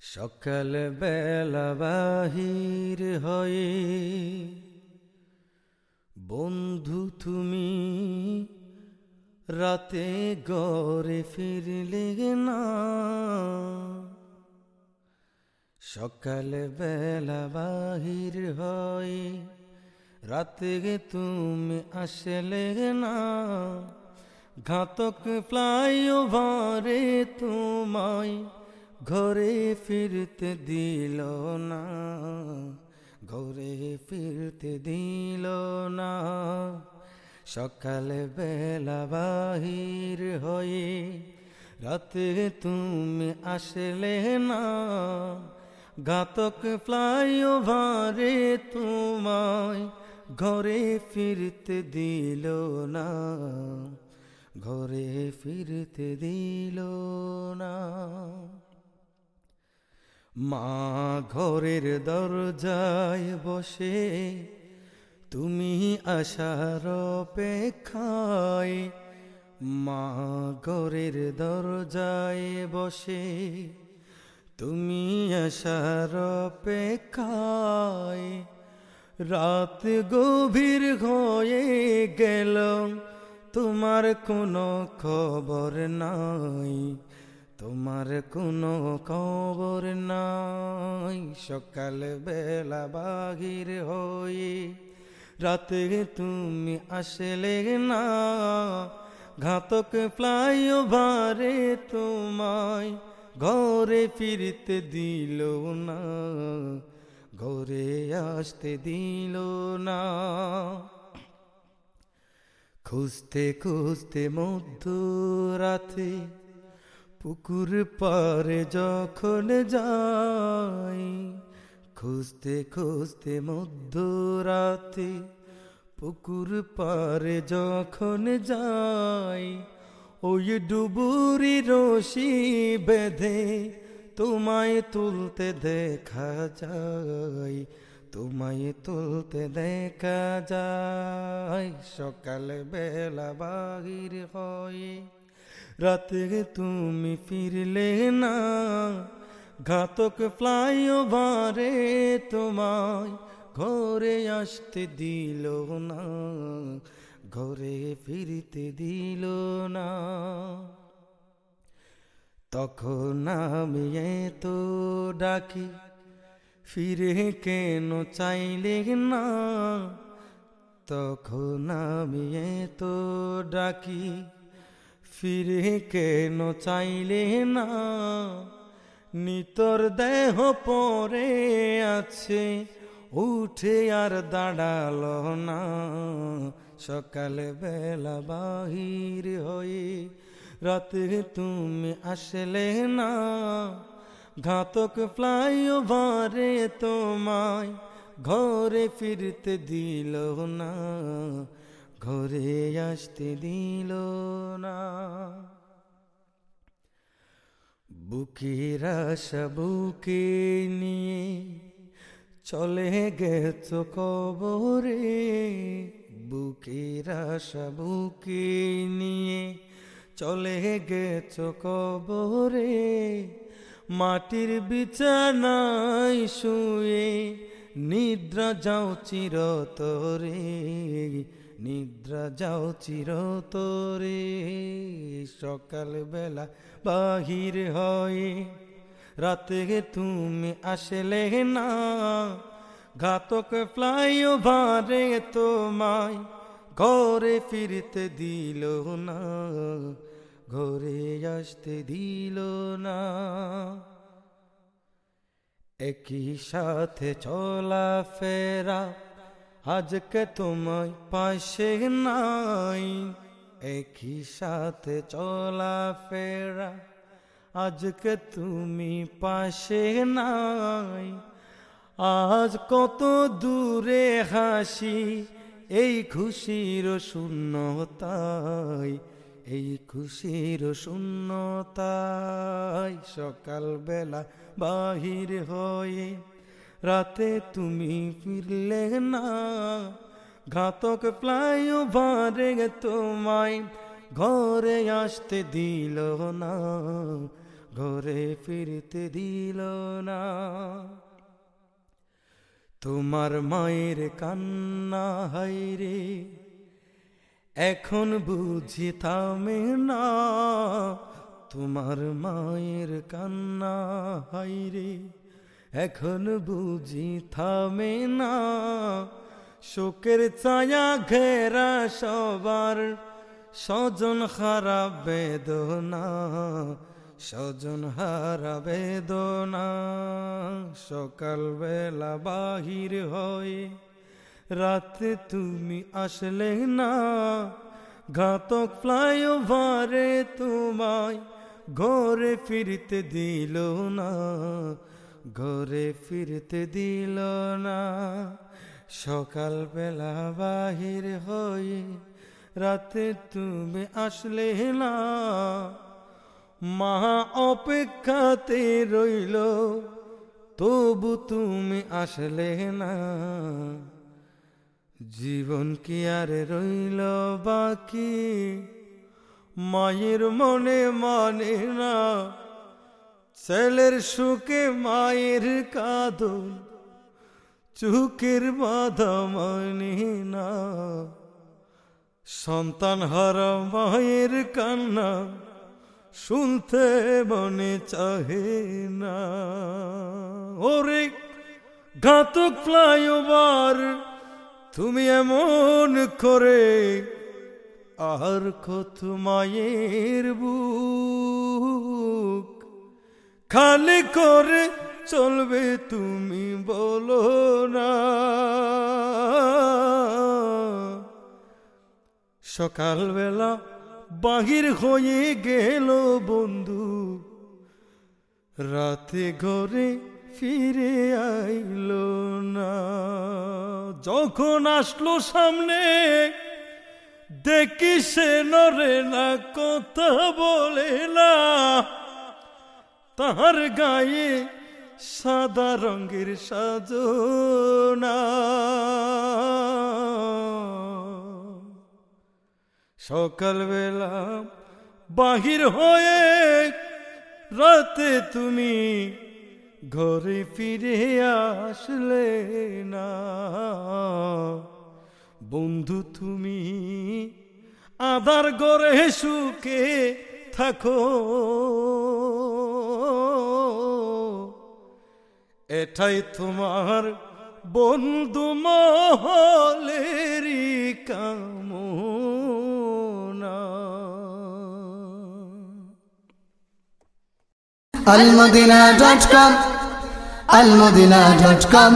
সকাল বেলা বাহির হয়ে, বন্ধু তুমি রাতে গড়ে ফিরলে না? সকাল বেলা বাহির হয়ে, রাতে তুমি আসলে না? ঘাতক ফ্লাই ওভারে তোমায় ঘরে ফিরতে দিল না, ঘরে ফিরতে দিল না। সকাল বেলা বাহির হয়ে রাতে তুমি আসলে না, ঘাতক ফ্লাই ওভারে তোমায় ঘরে ফিরতে দিল না, ঘরে ফিরতে দিল না। মা ঘরের দরজায় বসে, তুমি আশার অপেক্ষায় মা ঘরের দরজায় বসে, তুমি আশার অপেক্ষায়। রাত গভীর হয়ে গেল, তোমার কোনো খবর নাই। তোমার কোনো খবর নাই। সকাল বেলা বাহির হয়ে রাতে তুমি আসলে না। ঘাতক ফ্লাই ওভারে তোমায় ঘরে ফিরতে দিল না। ঘরে আসতে দিল না। খুঁজতে খুঁজতে মধ্যরাতে পুকুর পারে যখন যাই, খুঁজতে খুঁজতে মধ্যরাতে পুকুর পারে যখন যাই, ওই ডুবুরি রশি বেঁধে তোমায় তুলতে দেখা যায়, তোমায় তুলতে দেখা যায়। সকাল বেলা বাহির হয়ে রাতে তুমি ফিরলে না, ঘাতক ফ্লাই ওভারে তোমায় ঘরে আসতে দিল না, ঘরে ফিরতে দিল না। তখন আমি তো ডাকি, ফিরে কেন চাইলে না? তখন আমি তো ডাকি ফিরে কেন চাইলে না? নিতর দেহ পরে আছে, উঠে আর দাঁড়াল না। সকাল বেলা বাহির হয়ে রাতে তুমি আসলে না। ঘাতক ফ্লাই ওভারে তোমায় ঘরে ফিরতে দিল না। ঘরে আসতে দিল না। বুকের আশা বুকে নিয়ে চলে গেছ কবরে। বুকের আশা বুকে নিয়ে চলে গেছ কবরে। মাটির বিছানায় শুয়ে নিদ্রা যাও চিরতরে। নিদ্রা যাও চিরতরে সকাল বেলা বাহির হয়ে। রাতে তুমি আসলে না, ঘাতক ফ্লাই ওভারে তোমায় ঘরে ফিরতে দিল না, ঘরে আসতে দিল না। একই সাথে চলা ফেরা আজকে তোমায় পাশে নাই, একই সাথে চলা ফেরা আজকে তুমি পাশে নাই, আজ কত দূরে হাসি, এই খুশির শূন্যতায় এই খুশির শূন্যতায় সকাল বেলা বাহির হয়ে রাতে তুমি ফিরলে না। ঘাতক ফ্লাই ওভারে তোমায় ঘরে আসতে দিল না, ঘরে ফিরতে দিল না। তোমার মায়ের কান্না হাইরে এখন বুঝি থামে না। তোমার মায়ের কান্না হাইরে এখন বুঝি থামে না। শোকের ছায়া ঘেরা সবার, স্বজন খারাপ বেদনা, স্বজন হারা বেদনা। সকালবেলা বাহির হয়ে রাতে তুমি আসলে না। ঘাতক ফ্লাইওভারে তোমায় ঘরে ফিরতে দিল না। ঘরে ফিরতে দিল না। সকালবেলা বাহির হয়ে রাতে তুমি আসলে না। মা অপেক্ষাতে রইল, তবু তুমি আসলে না। জীবন কি আর রইল বাকি? মায়ের মনে মানে না। ছেলের সুখে মায়ের কাদল চুকের বাধা মানে না। সন্তান হারা মায়ের কান্না শুনতে মনে চাহে না। ওরে ঘাতক ফ্লাইওভার, তুমি এমন করে আর কত মায়ের বুক। খালি করে চলবে তুমি বলো না। সকালবেলা বাহির হয়ে গেল বন্ধু। রাতে ঘরে ফিরে আইল না। যখন আসলো সামনে, দেখি সে নরে না, কথা বলে না। তাহার গায়ে সাদা রঙের সাজনা। সকালবেলা বাহির হয়ে রাতে তুমি ঘরে ফিরে আসলে না। বন্ধু তুমি আধার গড়ে সুখে থাকো। এটাই তোমার বন্ধু মহলেরই কাম Almadina dot com Almadina dot com.